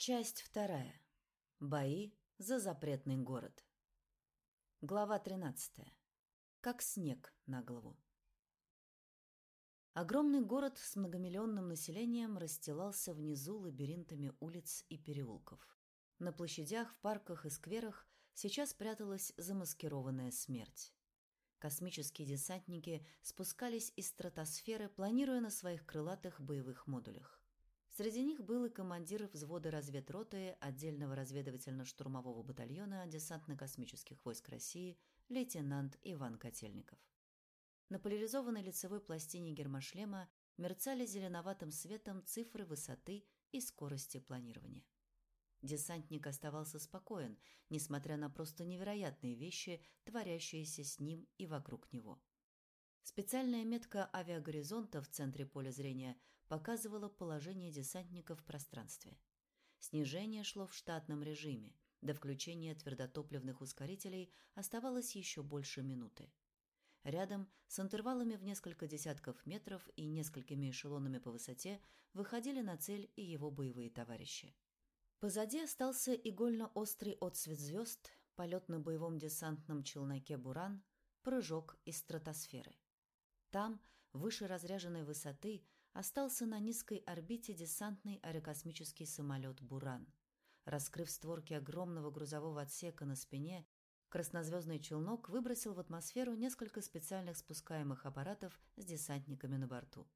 Часть вторая. Бои за запретный город. Глава 13. Как снег на голову. Огромный город с многомиллионным населением расстилался внизу лабиринтами улиц и переулков. На площадях, в парках и скверах сейчас пряталась замаскированная смерть. Космические десантники спускались из стратосферы, планируя на своих крылатых боевых модулях. Среди них был и командир взвода разведроты отдельного разведывательно-штурмового батальона десантно-космических войск России лейтенант Иван Котельников. На поляризованной лицевой пластине гермошлема мерцали зеленоватым светом цифры высоты и скорости планирования. Десантник оставался спокоен, несмотря на просто невероятные вещи, творящиеся с ним и вокруг него. Специальная метка авиагоризонта в центре поля зрения показывала положение десантников в пространстве. Снижение шло в штатном режиме. До включения твердотопливных ускорителей оставалось еще больше минуты. Рядом, с интервалами в несколько десятков метров и несколькими эшелонами по высоте, выходили на цель и его боевые товарищи. Позади остался игольно-острый отсвет звезд, полет на боевом десантном челноке «Буран», прыжок из стратосферы. Там, выше разряженной высоты, остался на низкой орбите десантный аэрокосмический самолет «Буран». Раскрыв створки огромного грузового отсека на спине, краснозвездный челнок выбросил в атмосферу несколько специальных спускаемых аппаратов с десантниками на борту.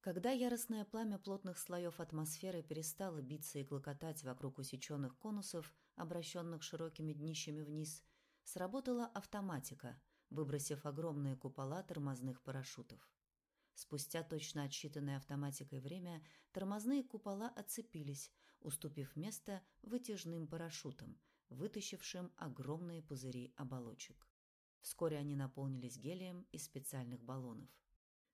Когда яростное пламя плотных слоев атмосферы перестало биться и клокотать вокруг усеченных конусов, обращенных широкими днищами вниз, сработала автоматика, выбросив огромные купола тормозных парашютов. Спустя точно отсчитанное автоматикой время тормозные купола отцепились, уступив место вытяжным парашютам, вытащившим огромные пузыри оболочек. Вскоре они наполнились гелием из специальных баллонов.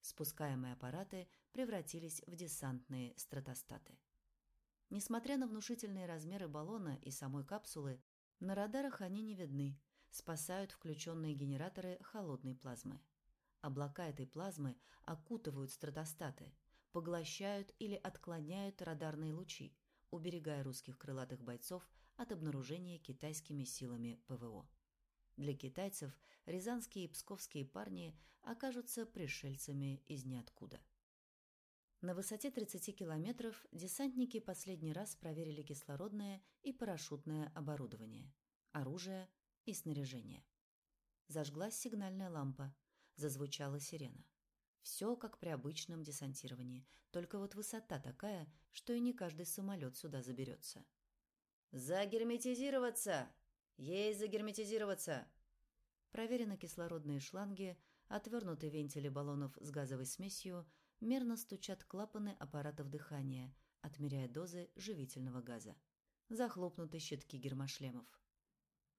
Спускаемые аппараты превратились в десантные стратостаты. Несмотря на внушительные размеры баллона и самой капсулы, на радарах они не видны, спасают включенные генераторы холодной плазмы. Облака этой плазмы окутывают стратостаты, поглощают или отклоняют радарные лучи, уберегая русских крылатых бойцов от обнаружения китайскими силами ПВО. Для китайцев рязанские и псковские парни окажутся пришельцами из ниоткуда. На высоте 30 километров десантники последний раз проверили кислородное и парашютное оборудование, оружие и снаряжение. Зажглась сигнальная лампа, зазвучала сирена. Все как при обычном десантировании, только вот высота такая, что и не каждый самолет сюда заберется. «Загерметизироваться! Ей загерметизироваться!» Проверены кислородные шланги, отвернуты вентили баллонов с газовой смесью, мерно стучат клапаны аппаратов дыхания, отмеряя дозы живительного газа. Захлопнуты щитки гермошлемов.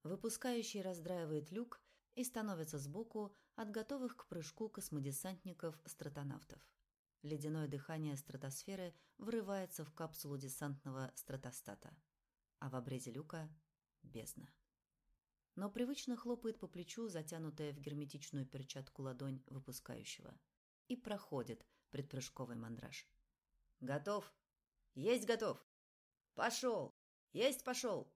Выпускающий раздраивает люк и становится сбоку от готовых к прыжку космодесантников-стратонавтов. Ледяное дыхание стратосферы врывается в капсулу десантного стратостата, а в обрезе люка – бездна. Но привычно хлопает по плечу затянутая в герметичную перчатку ладонь выпускающего. И проходит предпрыжковый мандраж. «Готов! Есть готов! Пошел! Есть пошел!»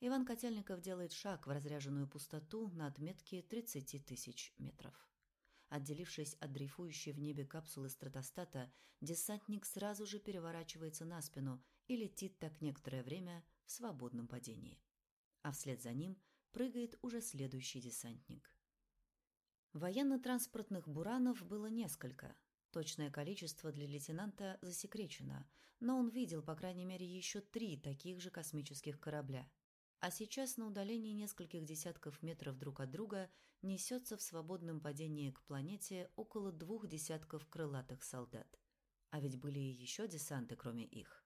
Иван Котельников делает шаг в разряженную пустоту на отметке 30 тысяч метров. Отделившись от дрейфующей в небе капсулы стратостата, десантник сразу же переворачивается на спину и летит так некоторое время в свободном падении. А вслед за ним прыгает уже следующий десантник. Военно-транспортных «Буранов» было несколько. Точное количество для лейтенанта засекречено, но он видел, по крайней мере, еще три таких же космических корабля – а сейчас на удалении нескольких десятков метров друг от друга несется в свободном падении к планете около двух десятков крылатых солдат. А ведь были и еще десанты, кроме их.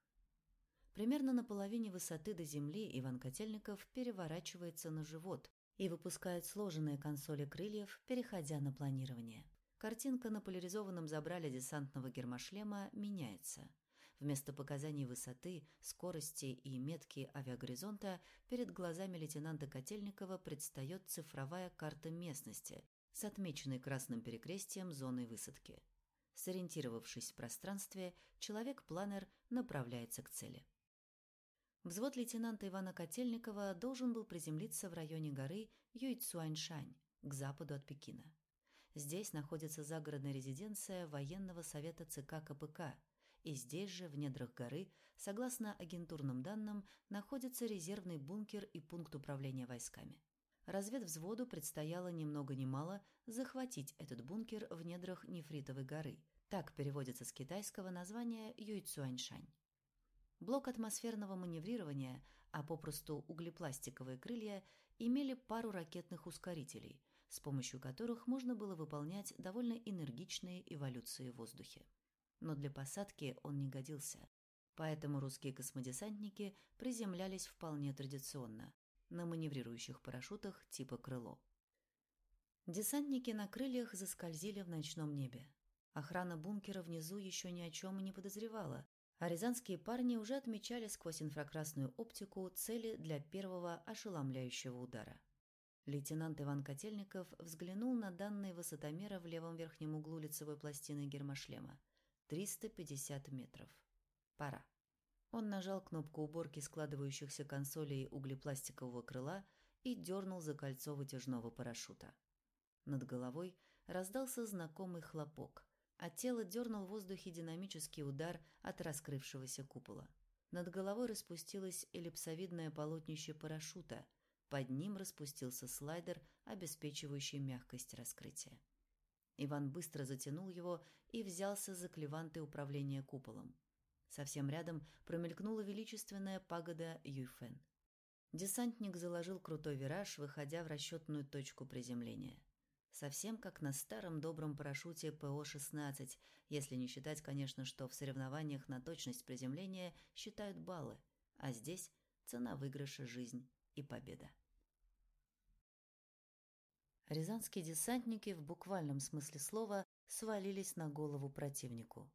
Примерно на половине высоты до Земли Иван Котельников переворачивается на живот и выпускает сложенные консоли крыльев, переходя на планирование. Картинка на поляризованном забрале десантного гермошлема меняется – Вместо показаний высоты, скорости и метки авиагоризонта перед глазами лейтенанта Котельникова предстает цифровая карта местности с отмеченной красным перекрестием зоной высадки. Сориентировавшись в пространстве, человек-планер направляется к цели. Взвод лейтенанта Ивана Котельникова должен был приземлиться в районе горы Юйцюаньшань, к западу от Пекина. Здесь находится загородная резиденция военного совета ЦК КПК, и здесь же, в недрах горы, согласно агентурным данным, находится резервный бункер и пункт управления войсками. Разведвзводу предстояло ни много ни мало захватить этот бункер в недрах Нефритовой горы. Так переводится с китайского название Юйцюаньшань. Блок атмосферного маневрирования, а попросту углепластиковые крылья, имели пару ракетных ускорителей, с помощью которых можно было выполнять довольно энергичные эволюции в воздухе. Но для посадки он не годился. Поэтому русские космодесантники приземлялись вполне традиционно, на маневрирующих парашютах типа «Крыло». Десантники на крыльях заскользили в ночном небе. Охрана бункера внизу еще ни о чем и не подозревала, а рязанские парни уже отмечали сквозь инфракрасную оптику цели для первого ошеломляющего удара. Лейтенант Иван Котельников взглянул на данные высотомера в левом верхнем углу лицевой пластины гермошлема. 350 метров. Пора. Он нажал кнопку уборки складывающихся консолей углепластикового крыла и дернул за кольцо вытяжного парашюта. Над головой раздался знакомый хлопок, а тело дернул в воздухе динамический удар от раскрывшегося купола. Над головой распустилось эллипсовидное полотнище парашюта, под ним распустился слайдер, обеспечивающий мягкость раскрытия. Иван быстро затянул его и взялся за клеванты управления куполом. Совсем рядом промелькнула величественная пагода Юйфен. Десантник заложил крутой вираж, выходя в расчетную точку приземления. Совсем как на старом добром парашюте ПО-16, если не считать, конечно, что в соревнованиях на точность приземления считают баллы, а здесь цена выигрыша – жизнь и победа. Рязанские десантники в буквальном смысле слова свалились на голову противнику.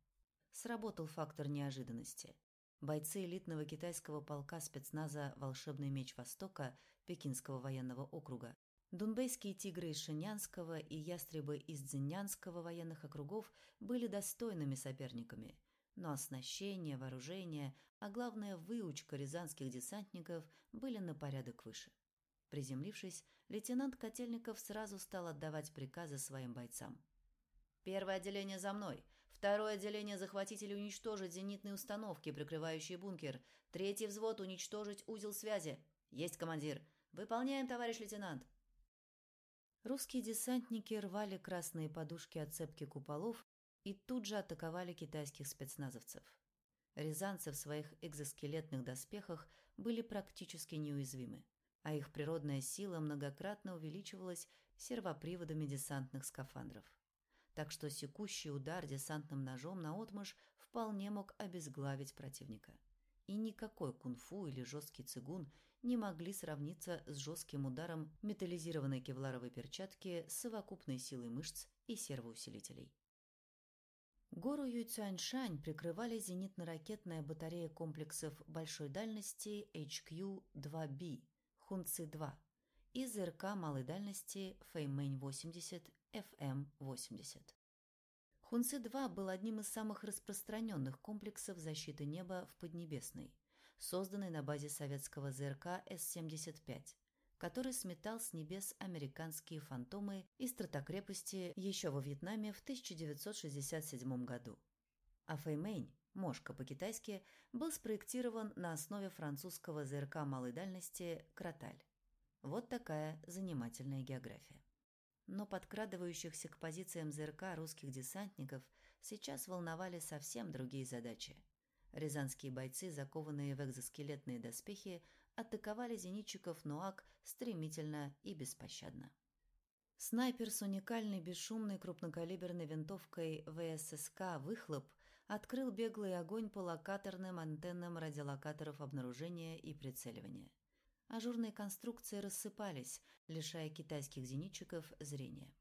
Сработал фактор неожиданности. Бойцы элитного китайского полка спецназа «Волшебный меч Востока» Пекинского военного округа Дунбейские тигры из Шинянского и ястребы из Дзиньянского военных округов были достойными соперниками, но оснащение, вооружение, а главное выучка рязанских десантников были на порядок выше. Приземлившись, лейтенант Котельников сразу стал отдавать приказы своим бойцам. «Первое отделение за мной! Второе отделение захватить или уничтожить зенитные установки, прикрывающие бункер! Третий взвод уничтожить узел связи! Есть командир! Выполняем, товарищ лейтенант!» Русские десантники рвали красные подушки от цепки куполов и тут же атаковали китайских спецназовцев. Рязанцы в своих экзоскелетных доспехах были практически неуязвимы, а их природная сила многократно увеличивалась сервоприводами десантных скафандров. Так что секущий удар десантным ножом на отмышь вполне мог обезглавить противника. И никакой кунг-фу или жесткий цигун не могли сравниться с жестким ударом металлизированной кевларовой перчатки с совокупной силой мышц и сервоусилителей. Гору Юйцюаньшань прикрывали зенитно-ракетная батарея комплексов большой дальности HQ-2B, Хунци-2 и ЗРК малой дальности Фэймэнь-80, FM-80. Хунци-2 был одним из самых распространенных комплексов защиты неба в Поднебесной – созданный на базе советского ЗРК С-75, который сметал с небес американские фантомы из стратокрепости еще во Вьетнаме в 1967 году. А Фэймэнь, мошка по-китайски, был спроектирован на основе французского ЗРК малой дальности «Кроталь». Вот такая занимательная география. Но подкрадывающихся к позициям ЗРК русских десантников сейчас волновали совсем другие задачи – Рязанские бойцы, закованные в экзоскелетные доспехи, атаковали зенитчиков НУАК стремительно и беспощадно. Снайпер с уникальной бесшумной крупнокалиберной винтовкой ВССК «Выхлоп» открыл беглый огонь по локаторным антеннам радиолокаторов обнаружения и прицеливания. Ажурные конструкции рассыпались, лишая китайских зенитчиков зрения.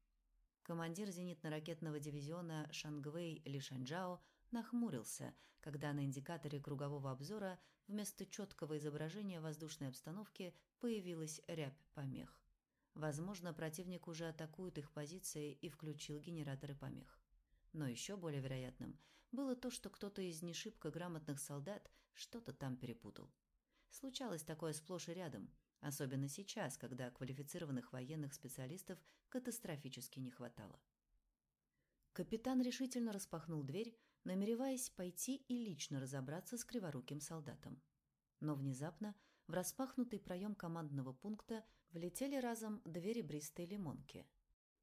Командир зенитно-ракетного дивизиона Шангвей Лишанджао нахмурился, когда на индикаторе кругового обзора вместо четкого изображения воздушной обстановки появилась рябь помех. Возможно, противник уже атакует их позиции и включил генераторы помех. Но еще более вероятным было то, что кто-то из нешибко грамотных солдат что-то там перепутал. случалось такое сплошь и рядом, особенно сейчас, когда квалифицированных военных специалистов катастрофически не хватало. Капитан решительно распахнул дверь, намереваясь пойти и лично разобраться с криворуким солдатом. Но внезапно в распахнутый проем командного пункта влетели разом две ребристые лимонки.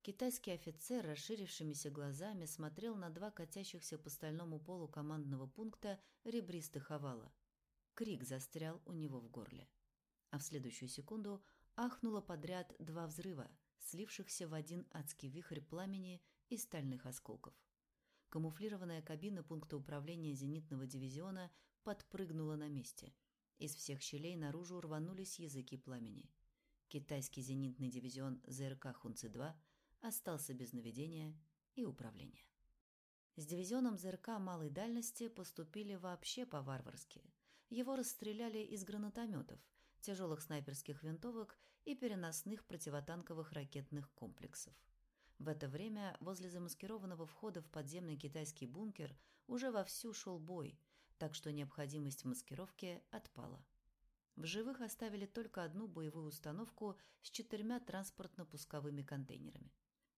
Китайский офицер, расширившимися глазами, смотрел на два катящихся по стальному полу командного пункта ребристых овала. Крик застрял у него в горле. А в следующую секунду ахнуло подряд два взрыва, слившихся в один адский вихрь пламени и стальных осколков. Камуфлированная кабина пункта управления зенитного дивизиона подпрыгнула на месте. Из всех щелей наружу рванулись языки пламени. Китайский зенитный дивизион ЗРК «Хунцы-2» остался без наведения и управления. С дивизионом ЗРК малой дальности поступили вообще по-варварски. Его расстреляли из гранатометов, тяжелых снайперских винтовок и переносных противотанковых ракетных комплексов. В это время возле замаскированного входа в подземный китайский бункер уже вовсю шел бой, так что необходимость в маскировке отпала. В живых оставили только одну боевую установку с четырьмя транспортно-пусковыми контейнерами.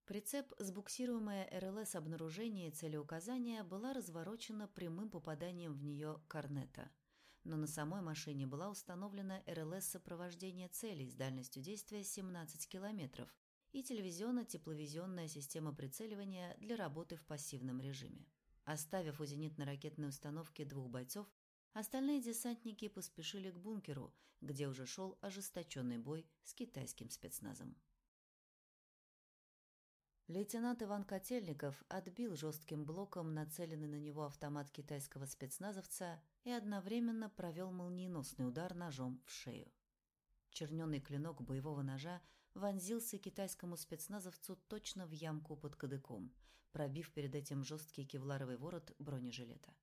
Прицеп с буксируемое РЛС обнаружения и целеуказания была разворочена прямым попаданием в нее корнета. Но на самой машине была установлена РЛС сопровождения целей с дальностью действия 17 километров и телевизионно-тепловизионная система прицеливания для работы в пассивном режиме. Оставив у зенитно-ракетной установки двух бойцов, остальные десантники поспешили к бункеру, где уже шел ожесточенный бой с китайским спецназом. Лейтенант Иван Котельников отбил жестким блоком нацеленный на него автомат китайского спецназовца и одновременно провел молниеносный удар ножом в шею. Черненный клинок боевого ножа вонзился китайскому спецназовцу точно в ямку под кадыком, пробив перед этим жесткий кевларовый ворот бронежилета.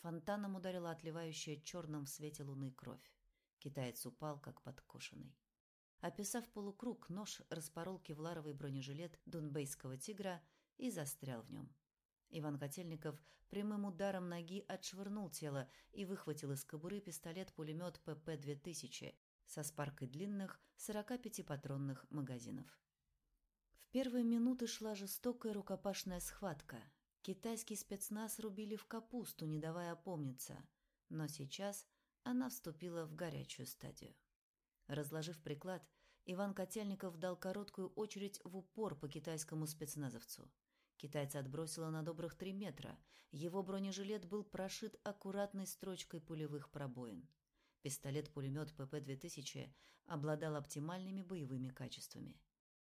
Фонтаном ударила отливающая черным в свете луны кровь. Китаец упал, как подкошенный. Описав полукруг, нож распорол кевларовый бронежилет дунбейского тигра и застрял в нем. Иван Котельников прямым ударом ноги отшвырнул тело и выхватил из кобуры пистолет-пулемет ПП-2000, со спаркой длинных 45-патронных магазинов. В первые минуты шла жестокая рукопашная схватка. Китайский спецназ рубили в капусту, не давая опомниться, но сейчас она вступила в горячую стадию. Разложив приклад, Иван Котельников дал короткую очередь в упор по китайскому спецназовцу. Китайца отбросило на добрых три метра. Его бронежилет был прошит аккуратной строчкой пулевых пробоин. Пистолет-пулемет ПП-2000 обладал оптимальными боевыми качествами.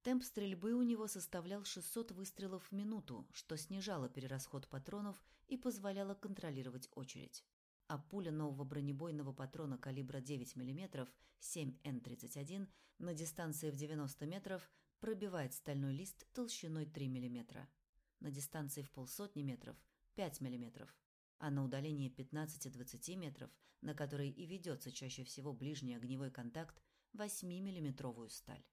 Темп стрельбы у него составлял 600 выстрелов в минуту, что снижало перерасход патронов и позволяло контролировать очередь. А пуля нового бронебойного патрона калибра 9 мм 7Н31 на дистанции в 90 метров пробивает стальной лист толщиной 3 мм. На дистанции в полсотни метров – 5 мм а на удалении 15-20 метров, на которой и ведется чаще всего ближний огневой контакт, 8-миллиметровую сталь.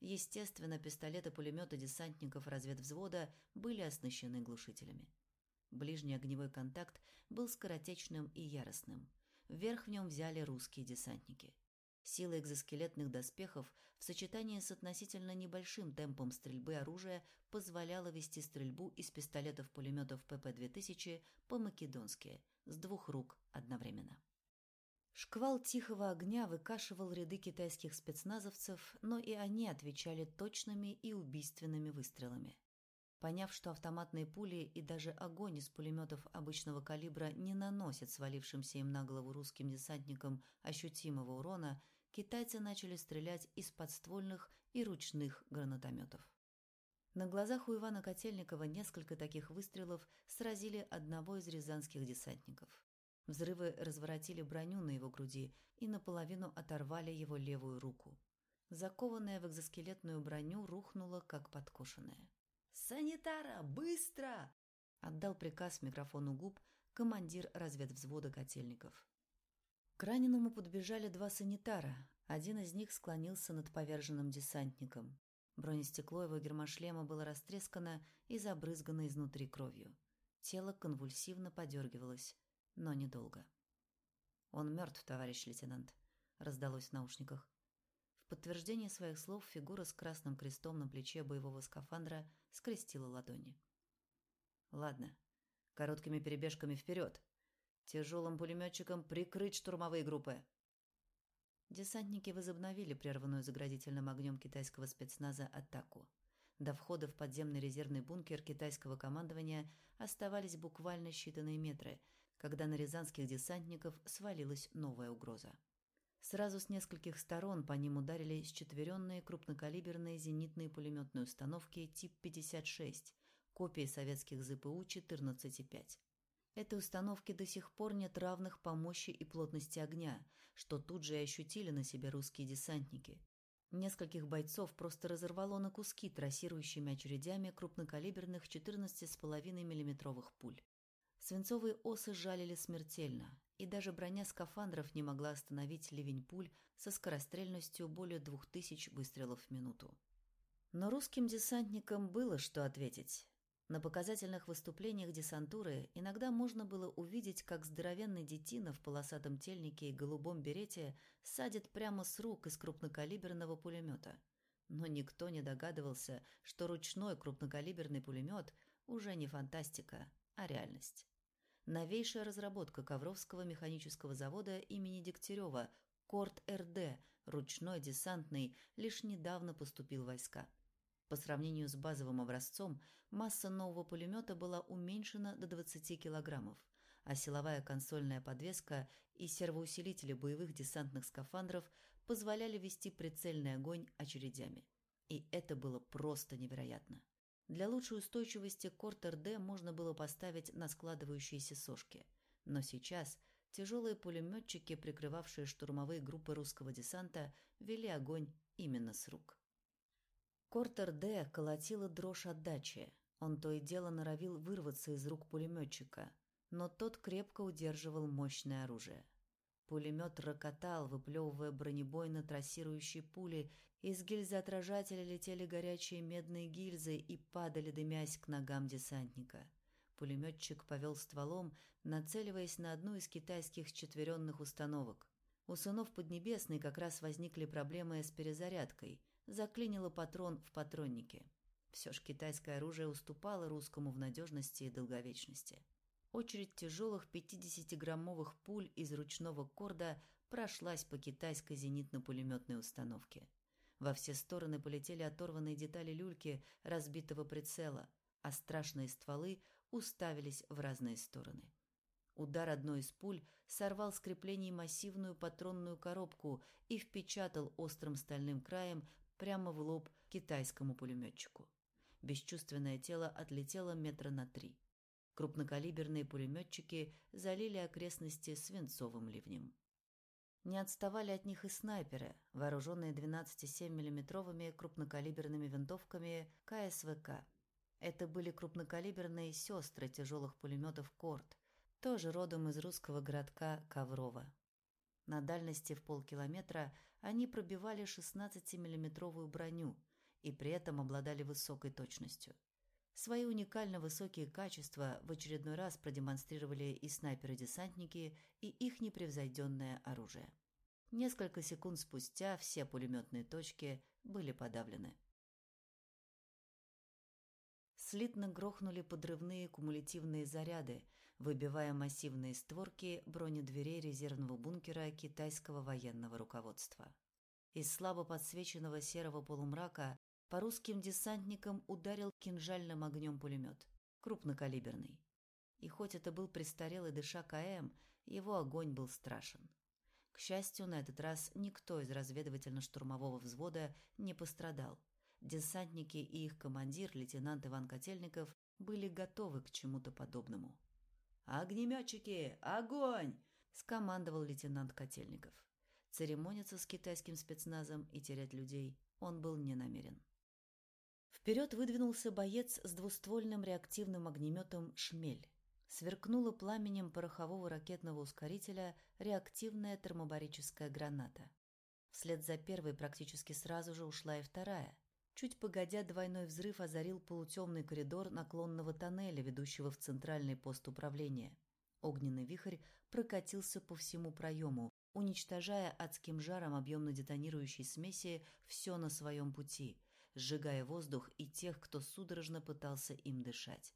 Естественно, пистолеты-пулеметы десантников разведвзвода были оснащены глушителями. Ближний огневой контакт был скоротечным и яростным. Вверх в нем взяли русские десантники. Сила экзоскелетных доспехов в сочетании с относительно небольшим темпом стрельбы оружия позволяла вести стрельбу из пистолетов-пулеметов ПП-2000 по-македонски, с двух рук одновременно. Шквал тихого огня выкашивал ряды китайских спецназовцев, но и они отвечали точными и убийственными выстрелами. Поняв, что автоматные пули и даже огонь из пулеметов обычного калибра не наносят свалившимся им на голову русским десантникам ощутимого урона, китайцы начали стрелять из подствольных и ручных гранатометов. На глазах у Ивана Котельникова несколько таких выстрелов сразили одного из рязанских десантников. Взрывы разворотили броню на его груди и наполовину оторвали его левую руку. Закованная в экзоскелетную броню рухнула, как подкошенная. «Санитара, быстро!» — отдал приказ микрофону губ командир разведвзвода Котельников. К раненому подбежали два санитара. Один из них склонился над поверженным десантником. Бронестекло его гермошлема было растрескано и забрызгано изнутри кровью. Тело конвульсивно подергивалось, но недолго. «Он мертв, товарищ лейтенант», — раздалось в наушниках. Подтверждение своих слов фигура с красным крестом на плече боевого скафандра скрестила ладони. «Ладно, короткими перебежками вперед. Тяжелым пулеметчиком прикрыть штурмовые группы». Десантники возобновили прерванную заградительным огнем китайского спецназа атаку. До входа в подземный резервный бункер китайского командования оставались буквально считанные метры, когда на рязанских десантников свалилась новая угроза. Сразу с нескольких сторон по ним ударили счетверенные крупнокалиберные зенитные пулеметные установки тип 56, копии советских ЗПУ 14,5. Этой установке до сих пор нет равных по мощи и плотности огня, что тут же и ощутили на себе русские десантники. Нескольких бойцов просто разорвало на куски трассирующими очередями крупнокалиберных 14,5 миллиметровых пуль. Свинцовые осы жалили смертельно, и даже броня скафандров не могла остановить ливень пуль со скорострельностью более 2000 выстрелов в минуту. Но русским десантникам было что ответить. На показательных выступлениях десантуры иногда можно было увидеть, как здоровенный детина в полосатом тельнике и голубом берете садит прямо с рук из крупнокалиберного пулемета. Но никто не догадывался, что ручной крупнокалиберный пулемет уже не фантастика, а реальность. Новейшая разработка Ковровского механического завода имени Дегтярева Корт-РД, ручной десантный, лишь недавно поступил в войска. По сравнению с базовым образцом, масса нового пулемета была уменьшена до 20 килограммов, а силовая консольная подвеска и сервоусилители боевых десантных скафандров позволяли вести прицельный огонь очередями. И это было просто невероятно. Для лучшей устойчивости Корт-РД можно было поставить на складывающиеся сошки. Но сейчас тяжелые пулеметчики, прикрывавшие штурмовые группы русского десанта, вели огонь именно с рук. Кортер Д. колотила дрожь отдачи. Он то и дело норовил вырваться из рук пулеметчика, но тот крепко удерживал мощное оружие. Пулемет рокотал, выплевывая бронебойно-трассирующие пули, из гильзоотражателя летели горячие медные гильзы и падали, дымясь к ногам десантника. Пулеметчик повел стволом, нацеливаясь на одну из китайских четверенных установок. У сынов Поднебесной как раз возникли проблемы с перезарядкой – заклинило патрон в патроннике. Все ж китайское оружие уступало русскому в надежности и долговечности. Очередь тяжелых 50-граммовых пуль из ручного корда прошлась по китайской зенитно-пулеметной установке. Во все стороны полетели оторванные детали люльки разбитого прицела, а страшные стволы уставились в разные стороны. Удар одной из пуль сорвал с креплений массивную патронную коробку и впечатал острым стальным краем прямо в лоб китайскому пулеметчику. Бесчувственное тело отлетело метра на три. Крупнокалиберные пулеметчики залили окрестности свинцовым ливнем. Не отставали от них и снайперы, вооруженные 12,7 миллиметровыми крупнокалиберными винтовками КСВК. Это были крупнокалиберные сестры тяжелых пулеметов «Корт», тоже родом из русского городка Коврова. На дальности в полкилометра они пробивали 16-миллиметровую броню и при этом обладали высокой точностью. Свои уникально высокие качества в очередной раз продемонстрировали и снайперы-десантники, и их непревзойденное оружие. Несколько секунд спустя все пулеметные точки были подавлены. Слитно грохнули подрывные кумулятивные заряды, выбивая массивные створки бронедверей резервного бункера китайского военного руководства. Из слабо подсвеченного серого полумрака по русским десантникам ударил кинжальным огнем пулемет, крупнокалиберный. И хоть это был престарелый дыша КМ, его огонь был страшен. К счастью, на этот раз никто из разведывательно-штурмового взвода не пострадал. Десантники и их командир, лейтенант Иван Котельников, были готовы к чему-то подобному. «Огнеметчики! Огонь!» – скомандовал лейтенант Котельников. Церемониться с китайским спецназом и терять людей он был не намерен. Вперед выдвинулся боец с двуствольным реактивным огнеметом «Шмель». Сверкнула пламенем порохового ракетного ускорителя реактивная термобарическая граната. Вслед за первой практически сразу же ушла и вторая – Чуть погодя, двойной взрыв озарил полутемный коридор наклонного тоннеля, ведущего в центральный пост управления. Огненный вихрь прокатился по всему проему, уничтожая адским жаром объемно-детонирующей смеси все на своем пути, сжигая воздух и тех, кто судорожно пытался им дышать.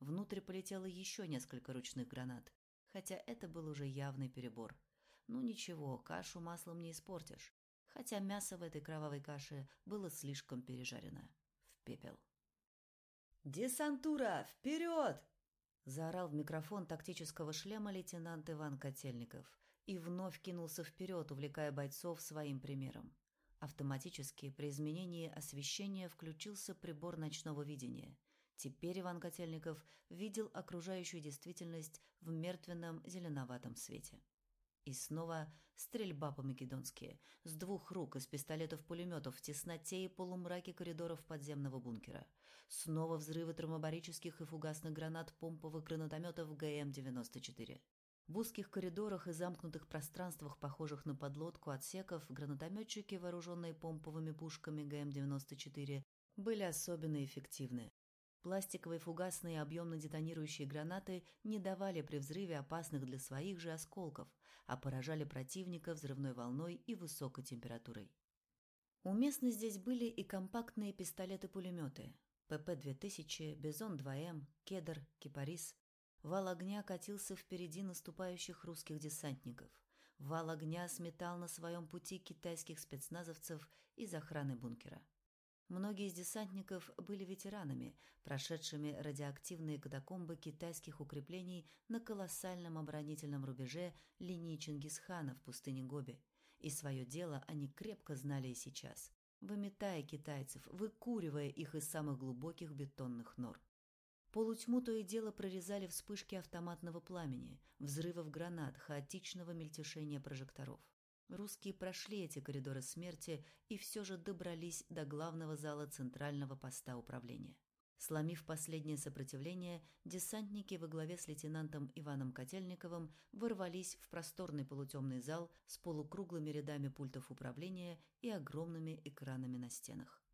Внутрь полетело еще несколько ручных гранат, хотя это был уже явный перебор. Ну ничего, кашу маслом не испортишь, хотя мясо в этой кровавой каше было слишком пережарено. В пепел. «Десантура! Вперед!» Заорал в микрофон тактического шлема лейтенант Иван Котельников и вновь кинулся вперед, увлекая бойцов своим примером. Автоматически при изменении освещения включился прибор ночного видения. Теперь Иван Котельников видел окружающую действительность в мертвенном зеленоватом свете. И снова стрельба по-македонски, с двух рук из пистолетов-пулеметов в тесноте и полумраке коридоров подземного бункера. Снова взрывы тромбарических и фугасных гранат помповых гранатометов ГМ-94. В узких коридорах и замкнутых пространствах, похожих на подлодку отсеков, гранатометчики, вооруженные помповыми пушками ГМ-94, были особенно эффективны. Пластиковые фугасные объемно-детонирующие гранаты не давали при взрыве опасных для своих же осколков, а поражали противника взрывной волной и высокой температурой. Уместны здесь были и компактные пистолеты-пулеметы ПП-2000, Бизон-2М, Кедр, Кипарис, Вал огня катился впереди наступающих русских десантников. Вал огня сметал на своем пути китайских спецназовцев из охраны бункера. Многие из десантников были ветеранами, прошедшими радиоактивные катакомбы китайских укреплений на колоссальном оборонительном рубеже линии Чингисхана в пустыне Гоби. И свое дело они крепко знали и сейчас, выметая китайцев, выкуривая их из самых глубоких бетонных нор. Полутьму то и дело прорезали вспышки автоматного пламени, взрывов гранат, хаотичного мельтешения прожекторов. Русские прошли эти коридоры смерти и все же добрались до главного зала центрального поста управления. Сломив последнее сопротивление, десантники во главе с лейтенантом Иваном Котельниковым ворвались в просторный полутемный зал с полукруглыми рядами пультов управления и огромными экранами на стенах.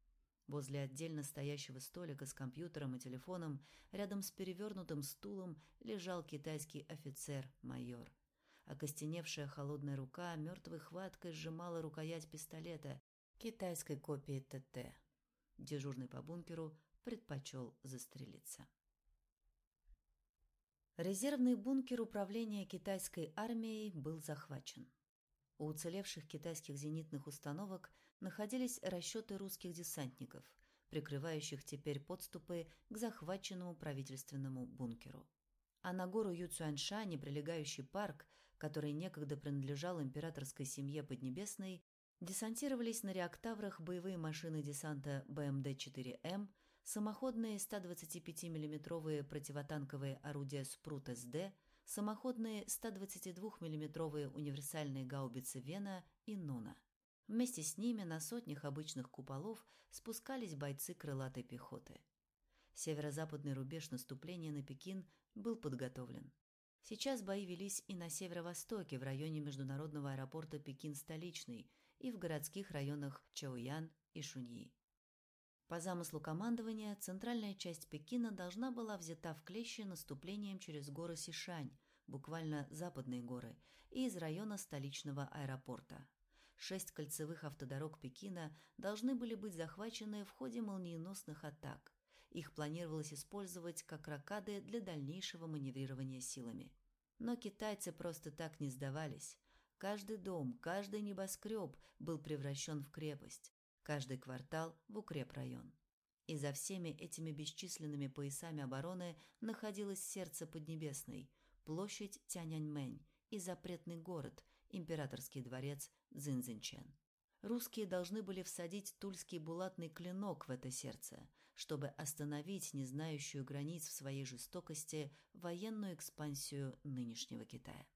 Возле отдельно стоящего столика с компьютером и телефоном, рядом с перевернутым стулом, лежал китайский офицер-майор. Окостеневшая холодная рука мертвой хваткой сжимала рукоять пистолета китайской копии ТТ. Дежурный по бункеру предпочел застрелиться. Резервный бункер управления китайской армией был захвачен. У уцелевших китайских зенитных установок находились расчеты русских десантников, прикрывающих теперь подступы к захваченному правительственному бункеру. А на гору Юцюаньшань, прилегающий парк, который некогда принадлежал императорской семье Поднебесной, десантировались на реактаврах боевые машины десанта БМД-4М, самоходные 125 миллиметровые противотанковые орудия «Спрут-СД», самоходные 122 миллиметровые универсальные гаубицы «Вена» и «Нона». Вместе с ними на сотнях обычных куполов спускались бойцы крылатой пехоты. Северо-западный рубеж наступления на Пекин был подготовлен. Сейчас бои велись и на северо-востоке, в районе международного аэропорта Пекин-Столичный, и в городских районах Чаоян и Шуньи. По замыслу командования, центральная часть Пекина должна была взята в клещи наступлением через горы Сишань, буквально западные горы, и из района столичного аэропорта шесть кольцевых автодорог Пекина должны были быть захвачены в ходе молниеносных атак. Их планировалось использовать как ракады для дальнейшего маневрирования силами. Но китайцы просто так не сдавались. Каждый дом, каждый небоскреб был превращен в крепость, каждый квартал – в укрепрайон. И за всеми этими бесчисленными поясами обороны находилось сердце Поднебесной, площадь Тяньаньмэнь и запретный город, императорский дворец Цзиньцзинчен. Русские должны были всадить тульский булатный клинок в это сердце, чтобы остановить не знающую границ в своей жестокости военную экспансию нынешнего Китая.